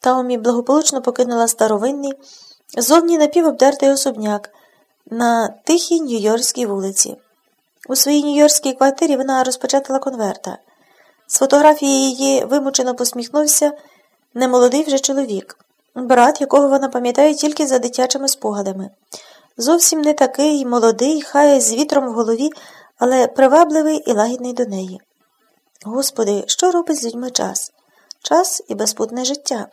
Таомі благополучно покинула старовинний, зовні напівобдертий особняк на тихій Нью-Йоркській вулиці. У своїй нью-йоркській квартирі вона розпечатала конверта. З фотографії її вимучено посміхнувся немолодий вже чоловік, брат, якого вона пам'ятає тільки за дитячими спогадами. Зовсім не такий молодий, хай з вітром в голові, але привабливий і лагідний до неї. Господи, що робить з людьми час? Час і безпутне життя.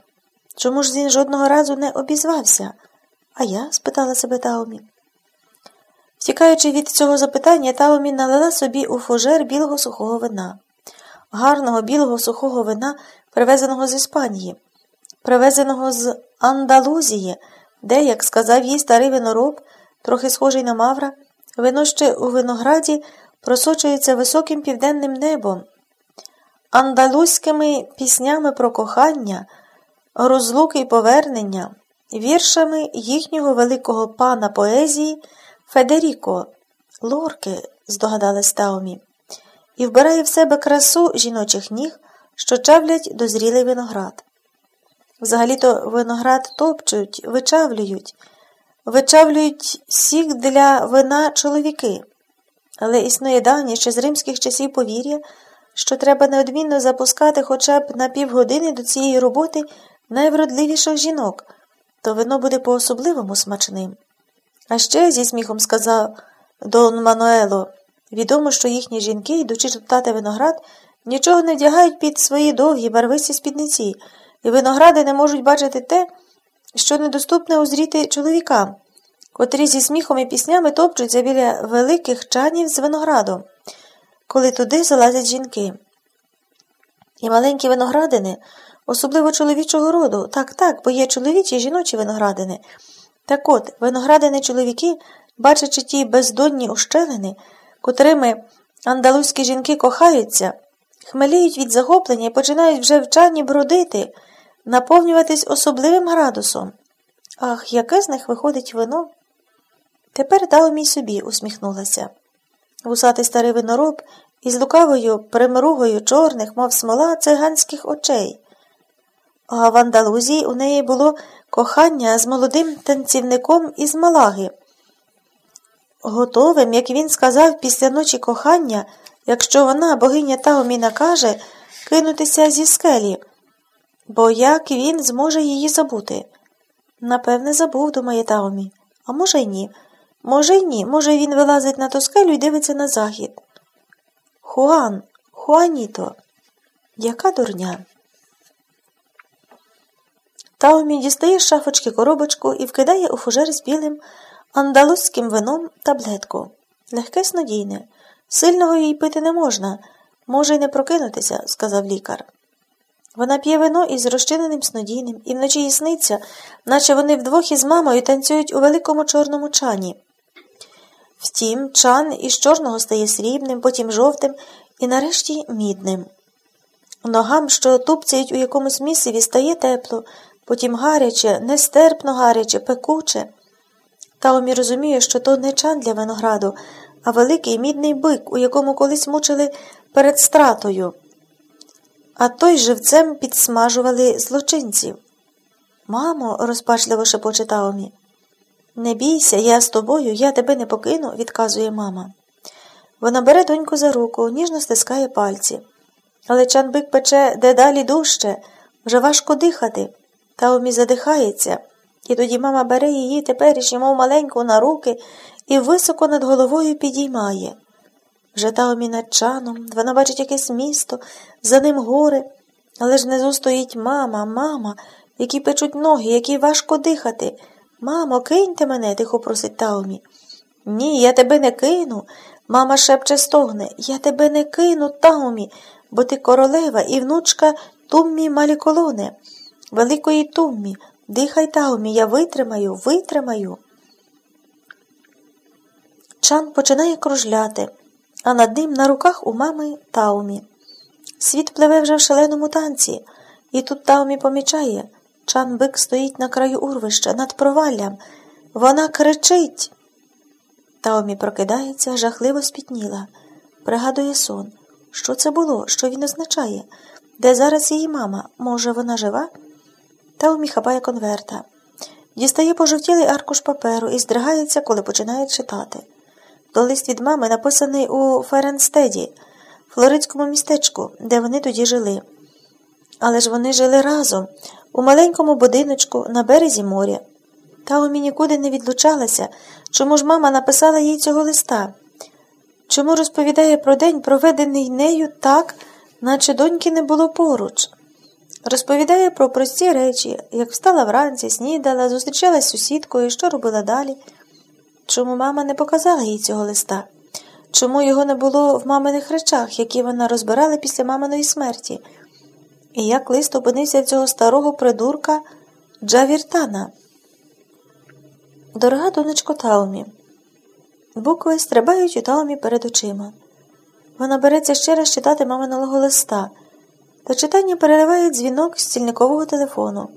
Чому ж він жодного разу не обізвався? А я? спитала себе Таомі. Втікаючи від цього запитання, Таомі налила собі у фужер білого сухого вина, гарного білого сухого вина, привезеного з Іспанії, привезеного з Андалузії, де, як сказав їй старий винороб, трохи схожий на мавра, вино ще у винограді просочується високим південним небом, андалузькими піснями про кохання, розлуки й повернення, віршами їхнього великого пана поезії. Федеріко, лорки, здогадалась Таомі, і вбирає в себе красу жіночих ніг, що чавлять дозрілий виноград. Взагалі-то виноград топчуть, вичавлюють, вичавлюють сік для вина чоловіки, але існує давнє ще з римських часів повір'я, що треба неодмінно запускати хоча б на півгодини до цієї роботи найвродливіших жінок, то вино буде по особливому смачним. А ще, зі сміхом сказав Дон Мануело, відомо, що їхні жінки, йдучи топтати виноград, нічого не вдягають під свої довгі барвисті спідниці, і виногради не можуть бачити те, що недоступне узріти чоловікам, котрі зі сміхом і піснями топчуться біля великих чанів з виноградом, коли туди залазять жінки. І маленькі виноградини, особливо чоловічого роду, так, так, бо є чоловічі і жіночі виноградини. Так от, виноградини чоловіки, бачачи ті бездонні ущелини, котрими андалузькі жінки кохаються, хмеліють від захоплення і починають вже вчані бродити, наповнюватись особливим градусом. Ах, яке з них виходить вино? Тепер дав мій собі, усміхнулася. Вусатий старий винороб із лукавою примругою чорних, мов смола, циганських очей. А в Андалузії у неї було кохання з молодим танцівником із Малаги. Готовим, як він сказав після ночі кохання, якщо вона, богиня Таомі, накаже, кинутися зі скелі, бо як він зможе її забути? Напевне, забув, думає Таомі. А може й ні. Може й ні. Може, він вилазить на ту скелю і дивиться на захід. Хуан, Хуаніто, яка дурня. Таомі дістає з шафочки коробочку і вкидає у фужер з білим андалузьким вином таблетку. Легке снодійне. Сильного їй пити не можна, може й не прокинутися, сказав лікар. Вона п'є вино із розчиненим снодійним, і вночі їй сниться, наче вони вдвох із мамою танцюють у великому чорному чані. Втім, чан із чорного стає срібним, потім жовтим і нарешті мідним. Ногам, що тупцяють у якомусь місцеві, стає тепло, потім гаряче, нестерпно гаряче, пекуче. Таомі розуміє, що то не чан для винограду, а великий мідний бик, у якому колись мучили перед стратою, а той живцем підсмажували злочинців. Мамо, розпачливо шепоче Таомі. Не бійся, я з тобою, я тебе не покину, відказує мама. Вона бере доньку за руку, ніжно стискає пальці. Але чанбик пече дедалі дужче, вже важко дихати. Таомі задихається, і тоді мама бере її теперішню, мов маленьку, на руки і високо над головою підіймає. Вже Таомі над чаном, вона бачить якесь місто, за ним гори, але ж внизу стоїть мама, мама, які печуть ноги, які важко дихати. Мамо, киньте мене, тихо просить Таомі. Ні, я тебе не кину. Мама шепче стогне. Я тебе не кину, Таомі, бо ти королева і внучка Туммі Маліколоне великої туммі, дихай Таумі, я витримаю, витримаю. Чан починає кружляти, а над ним на руках у мами Таумі. Світ пливе вже в шаленому танці, і тут Таумі помічає Чан бик стоїть на краю урвища над проваллям. Вона кричить. Таомі прокидається, жахливо спітніла, пригадує сон. Що це було? Що він означає? Де зараз її мама? Може, вона жива? Таумі хапає конверта. Дістає пожовтілий аркуш паперу і здригається, коли починає читати. То лист від мами написаний у Ференстеді, флоридському містечку, де вони тоді жили. Але ж вони жили разом, у маленькому будиночку на березі моря. Таумі нікуди не відлучалася, чому ж мама написала їй цього листа? Чому розповідає про день, проведений нею так, наче доньки не було поруч? Розповідає про прості речі, як встала вранці, снідала, зустрічалась з сусідкою, що робила далі. Чому мама не показала їй цього листа? Чому його не було в маминих речах, які вона розбирала після маминої смерті? І як лист опинився цього старого придурка Джавіртана? Дорога донечко Таумі. Букви стрибають у Таумі перед очима. Вона береться ще раз читати маминого листа, та читання перериває дзвінок з стільникового телефону.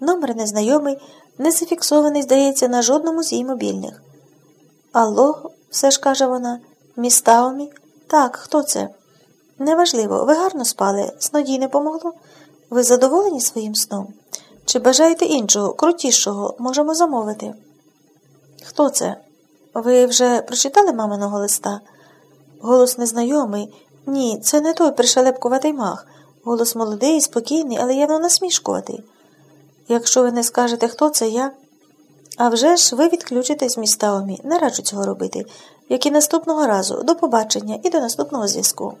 Номер незнайомий, не зафіксований, здається, на жодному з її мобільних. Алло, все ж каже вона, міс Таумі? Так, хто це? Неважливо, ви гарно спали, снодій не помогло? Ви задоволені своїм сном? Чи бажаєте іншого, крутішого, можемо замовити? Хто це? Ви вже прочитали маминого листа? Голос незнайомий. Ні, це не той пришелепкуватий мах. Голос молодий, спокійний, але явно насмішкуватий. Якщо ви не скажете, хто це я. А вже ж ви відключитесь, міс Таомі. Не раджу цього робити, як і наступного разу, до побачення і до наступного зв'язку.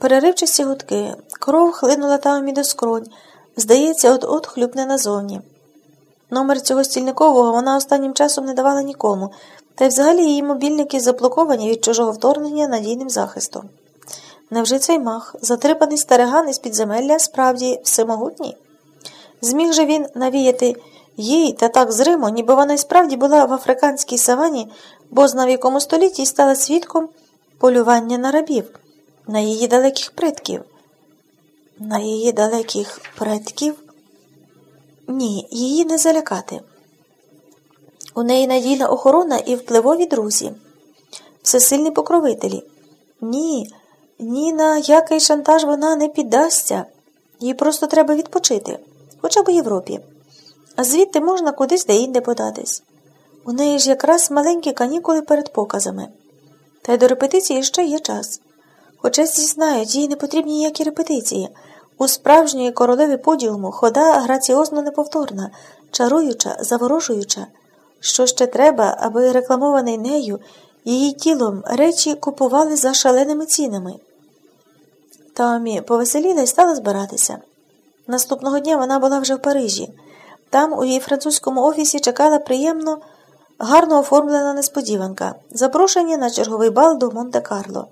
Переривчасті гудки, кров хлинула Таомі до скронь, здається, от от хлюпне назовні. Номер цього стільникового вона останнім часом не давала нікому, та й взагалі її мобільники заблоковані від чужого вторгнення надійним захистом. Невже цей мах, затрипаний стариган із підземелля, справді всемогутній? Зміг же він навіяти їй та так зримо, ніби вона й справді була в африканській савані, бо зна в якому столітті стала свідком полювання на рабів, на її далеких предків. На її далеких предків? Ні, її не залякати. У неї надійна охорона і впливові друзі, всесильні покровителі. Ні, ні на який шантаж вона не піддасться, їй просто треба відпочити, хоча б у Європі. А звідти можна кудись де інде податись. У неї ж якраз маленькі канікули перед показами. Та й до репетиції ще є час. Хоча всі їй не потрібні ніякі репетиції. У справжньої королеви подіуму хода граціозно неповторна, чаруюча, заворожуюча. Що ще треба, аби рекламований нею, її тілом речі купували за шаленими цінами. Таомі повеселіла і стала збиратися. Наступного дня вона була вже в Парижі. Там, у її французькому офісі, чекала приємно, гарно оформлена несподіванка запрошення на черговий бал до Монте-Карло.